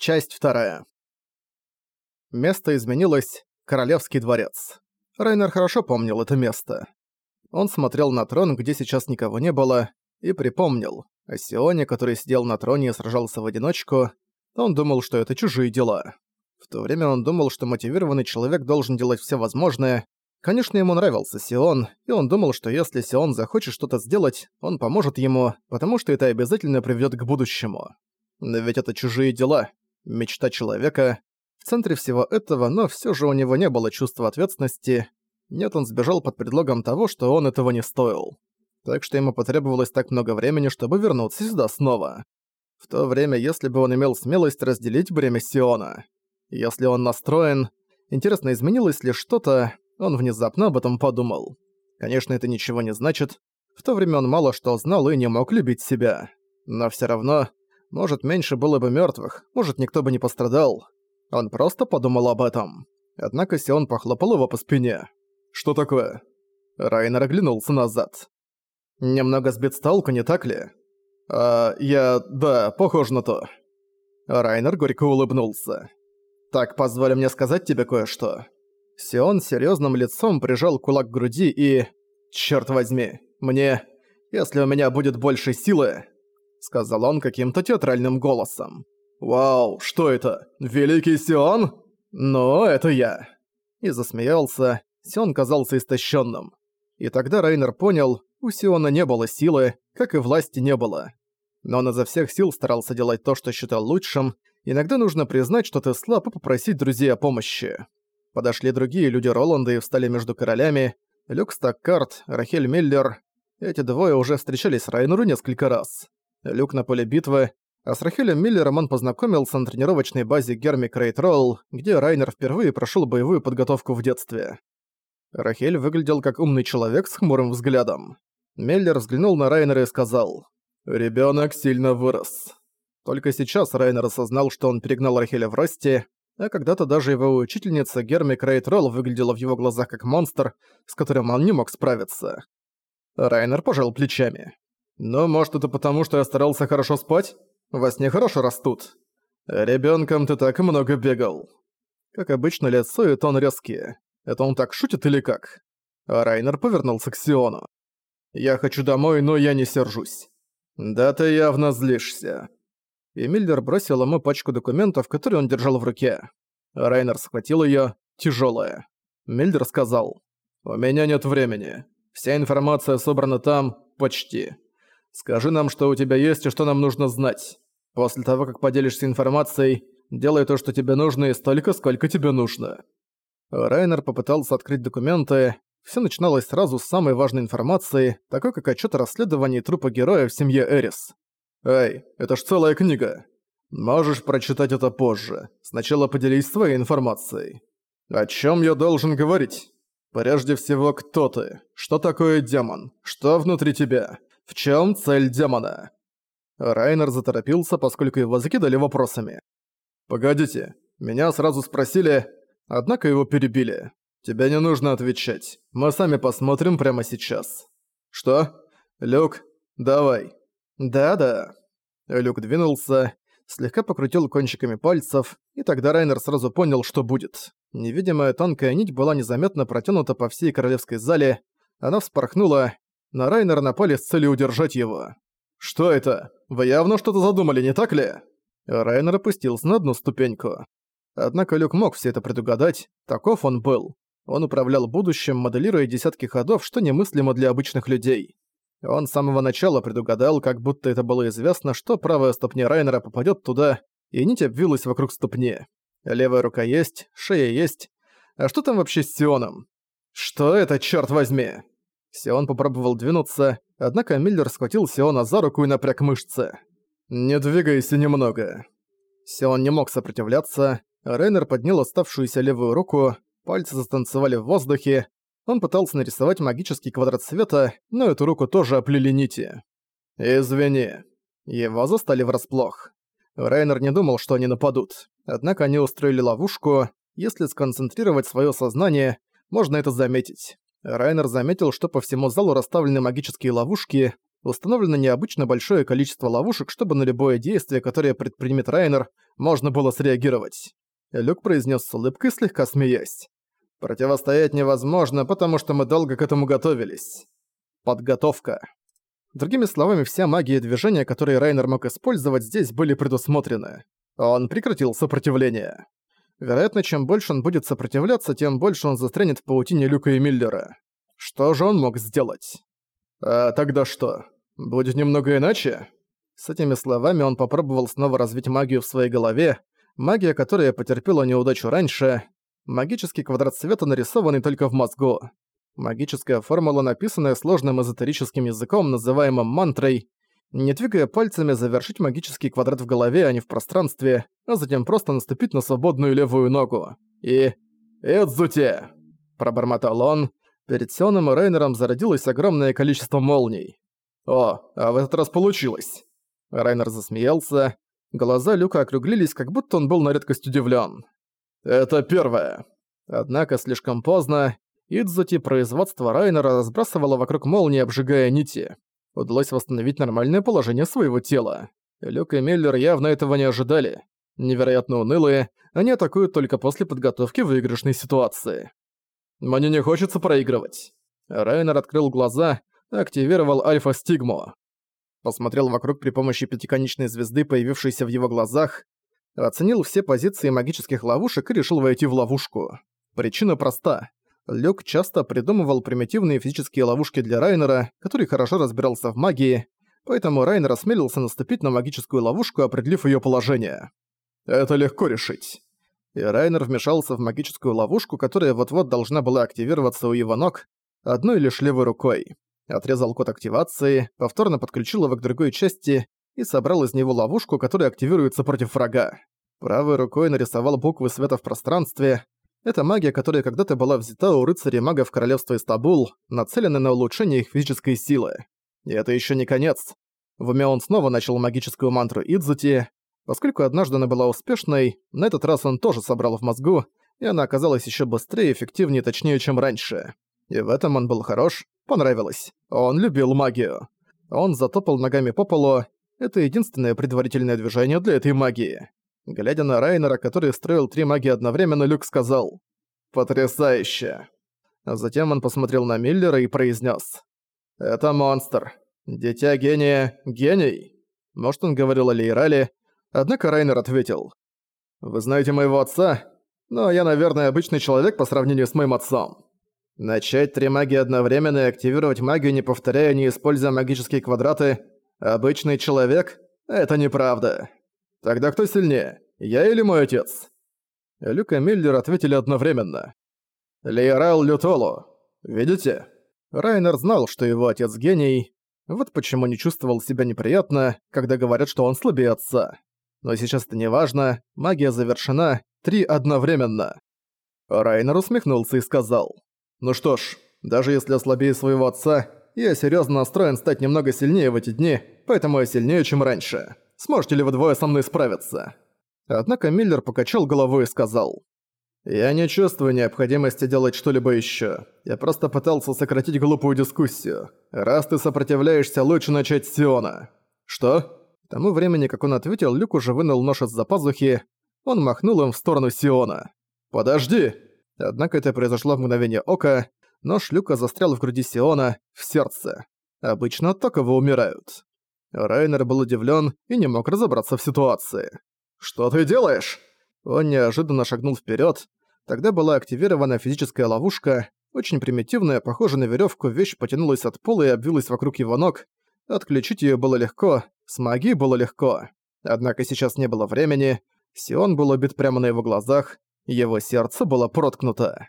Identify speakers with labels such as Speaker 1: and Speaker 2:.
Speaker 1: Часть вторая. Место изменилось. Королевский дворец. Райнер хорошо помнил это место. Он смотрел на трон, где сейчас никого не было, и припомнил. О Сионе, который сидел на троне и сражался в одиночку, он думал, что это чужие дела. В то время он думал, что мотивированный человек должен делать все возможное. Конечно, ему нравился Сион, и он думал, что если Сион захочет что-то сделать, он поможет ему, потому что это обязательно приведет к будущему. Но ведь это чужие дела, мечта человека. В центре всего этого, но все же у него не было чувства ответственности. Нет, он сбежал под предлогом того, что он этого не стоил. Так что ему потребовалось так много времени, чтобы вернуться сюда снова. В то время, если бы он имел смелость разделить бремя Сиона. Если он настроен... Интересно, изменилось ли что-то, он внезапно об этом подумал. Конечно, это ничего не значит. В то время он мало что знал и не мог любить себя. Но все равно может, меньше было бы мертвых, может, никто бы не пострадал. Он просто подумал об этом. Однако Сион похлопал его по спине. «Что такое?» Райнер оглянулся назад. «Немного сбит с толку, не так ли?» «А, я... да, похоже на то». Райнер горько улыбнулся. «Так, позволь мне сказать тебе кое-что». Сион серьезным лицом прижал кулак к груди и... «Чёрт возьми, мне... Если у меня будет больше силы, — сказал он каким-то театральным голосом. «Вау, что это? Великий Сион? Но это я!» И засмеялся, Сион казался истощенным. И тогда Рейнер понял, у Сиона не было силы, как и власти не было. Но он изо всех сил старался делать то, что считал лучшим, иногда нужно признать, что ты слаб и попросить друзей о помощи. Подошли другие люди Роланда и встали между королями, Люк Стаккарт, Рахель Миллер. Эти двое уже встречались Райнеру несколько раз. Люк на поле битвы, а с Рахелем Миллером он познакомился на тренировочной базе Герми Крейтролл, где Райнер впервые прошел боевую подготовку в детстве. Рахель выглядел как умный человек с хмурым взглядом. Миллер взглянул на Райнера и сказал, «Ребёнок сильно вырос». Только сейчас Райнер осознал, что он перегнал Рахеля в росте, а когда-то даже его учительница Герми Крейтролл выглядела в его глазах как монстр, с которым он не мог справиться. Райнер пожал плечами. «Ну, может, это потому, что я старался хорошо спать? Во сне хорошо растут. Ребенком ты так много бегал». Как обычно, лицо и тон резкие. Это он так шутит или как? Райнер повернулся к Сиону. «Я хочу домой, но я не сержусь». «Да ты явно злишься». И Миллер бросил ему пачку документов, которые он держал в руке. Райнер схватил её, тяжёлая. Миллер сказал, «У меня нет времени. Вся информация собрана там, почти. Скажи нам, что у тебя есть и что нам нужно знать. После того, как поделишься информацией, делай то, что тебе нужно, и столько, сколько тебе нужно». Райнер попытался открыть документы. Все начиналось сразу с самой важной информации, такой как отчет о расследовании трупа героя в семье Эрис. «Эй, это ж целая книга. Можешь прочитать это позже. Сначала поделись своей информацией. О чем я должен говорить? Прежде всего, кто ты? Что такое демон? Что внутри тебя? В чем цель демона?» Райнер заторопился, поскольку его закидали вопросами. «Погодите, меня сразу спросили, однако его перебили. Тебе не нужно отвечать. Мы сами посмотрим прямо сейчас». «Что? Люк, давай». «Да-да». Люк двинулся, слегка покрутил кончиками пальцев, и тогда Райнер сразу понял, что будет. Невидимая тонкая нить была незаметно протянута по всей королевской зале, она вспорхнула, на Райнера напали с целью удержать его. «Что это? Вы явно что-то задумали, не так ли?» Райнер опустился на одну ступеньку. Однако Люк мог все это предугадать, таков он был. Он управлял будущим, моделируя десятки ходов, что немыслимо для обычных людей. Он с самого начала предугадал, как будто это было известно, что правая ступня Райнера попадет туда, и нить обвилась вокруг ступни. Левая рука есть, шея есть. А что там вообще с Сионом? Что это, черт возьми? Сион попробовал двинуться, однако Миллер схватил Сиона за руку и напряг мышцы. «Не двигайся немного». Сион не мог сопротивляться, Рейнер поднял оставшуюся левую руку, пальцы застанцевали в воздухе, он пытался нарисовать магический квадрат света, но эту руку тоже оплели нити. «Извини». Его застали врасплох. Рейнер не думал, что они нападут. Однако они устроили ловушку. Если сконцентрировать свое сознание, можно это заметить. Райнер заметил, что по всему залу расставлены магические ловушки. Установлено необычно большое количество ловушек, чтобы на любое действие, которое предпримет Райнер, можно было среагировать. Люк произнес с улыбкой, слегка смеясь. «Противостоять невозможно, потому что мы долго к этому готовились. Подготовка». Другими словами, вся магия движения, которые Райнер мог использовать, здесь были предусмотрены. Он прекратил сопротивление. Вероятно, чем больше он будет сопротивляться, тем больше он застрянет в паутине Люка и Миллера. Что же он мог сделать? «А тогда что? Будет немного иначе?» С этими словами он попробовал снова развить магию в своей голове, магия, которая потерпела неудачу раньше, магический квадрат света, нарисованный только в мозгу. Магическая формула, написанная сложным эзотерическим языком, называемым мантрой, не двигая пальцами, завершить магический квадрат в голове, а не в пространстве, а затем просто наступить на свободную левую ногу. И... «Эдзуте!» – пробормотал он. Перед Сионом и Рейнером зародилось огромное количество молний. «О, а в этот раз получилось!» Райнер засмеялся. Глаза Люка округлились, как будто он был на редкость удивлен. «Это первое!» Однако слишком поздно, Идзути производство Райнера разбрасывало вокруг молнии, обжигая нити. Удалось восстановить нормальное положение своего тела. Люк и Миллер явно этого не ожидали. Невероятно унылые, они атакуют только после подготовки выигрышной ситуации. «Мне не хочется проигрывать». Райнер открыл глаза, активировал альфа-стигму. Посмотрел вокруг при помощи пятиконечной звезды, появившейся в его глазах, оценил все позиции магических ловушек и решил войти в ловушку. Причина проста. Люк часто придумывал примитивные физические ловушки для Райнера, который хорошо разбирался в магии, поэтому Райнер осмелился наступить на магическую ловушку, определив её положение. «Это легко решить». И Райнер вмешался в магическую ловушку, которая вот-вот должна была активироваться у его ног, одной лишь левой рукой. Отрезал код активации, повторно подключил его к другой части и собрал из него ловушку, которая активируется против врага. Правой рукой нарисовал буквы света в пространстве, это магия, которая когда-то была взята у рыцарей магов королевства Истабул, нацеленная на улучшение их физической силы. И это еще не конец. В уме он снова начал магическую мантру Идзути. Поскольку однажды она была успешной, на этот раз он тоже собрал в мозгу, и она оказалась еще быстрее, эффективнее точнее, чем раньше. И в этом он был хорош, понравилось. Он любил магию. Он затопал ногами по полу. Это единственное предварительное движение для этой магии. Глядя на Райнера, который строил три магии одновременно, Люк сказал «Потрясающе!». А затем он посмотрел на Миллера и произнес: «Это монстр. Дитя гения. Гений». Может, он говорил о Лейрале, однако Райнер ответил. «Вы знаете моего отца? Но я, наверное, обычный человек по сравнению с моим отцом. Начать три магии одновременно и активировать магию, не повторяя, не используя магические квадраты, обычный человек — это неправда». Тогда кто сильнее, я или мой отец?» Люк и Миллер ответили одновременно. «Лейрал Лютолу. Видите?» Райнер знал, что его отец гений, вот почему не чувствовал себя неприятно, когда говорят, что он слабее отца. Но сейчас это не важно, магия завершена, три одновременно. Райнер усмехнулся и сказал. «Ну что ж, даже если я слабее своего отца, я серьезно настроен стать немного сильнее в эти дни, поэтому я сильнее, чем раньше. Сможете ли вы двое со мной справиться?» Однако Миллер покачал головой и сказал. «Я не чувствую необходимости делать что-либо ещё. Я просто пытался сократить глупую дискуссию. Раз ты сопротивляешься, лучше начать с Сиона». «Что?» К тому времени, как он ответил, Люк уже вынул нож из-за пазухи. Он махнул им в сторону Сиона. «Подожди!» Однако это произошло в мгновение ока. Нож Люка застрял в груди Сиона, в сердце. Обычно от такого умирают. Райнер был удивлен и не мог разобраться в ситуации. «Что ты делаешь?» Он неожиданно шагнул вперед. Тогда была активирована физическая ловушка, очень примитивная, похожая на веревку, вещь потянулась от пола и обвилась вокруг его ног. Отключить ее было легко, с магией было легко. Однако сейчас не было времени, Сион был убит прямо на его глазах, его сердце было проткнуто.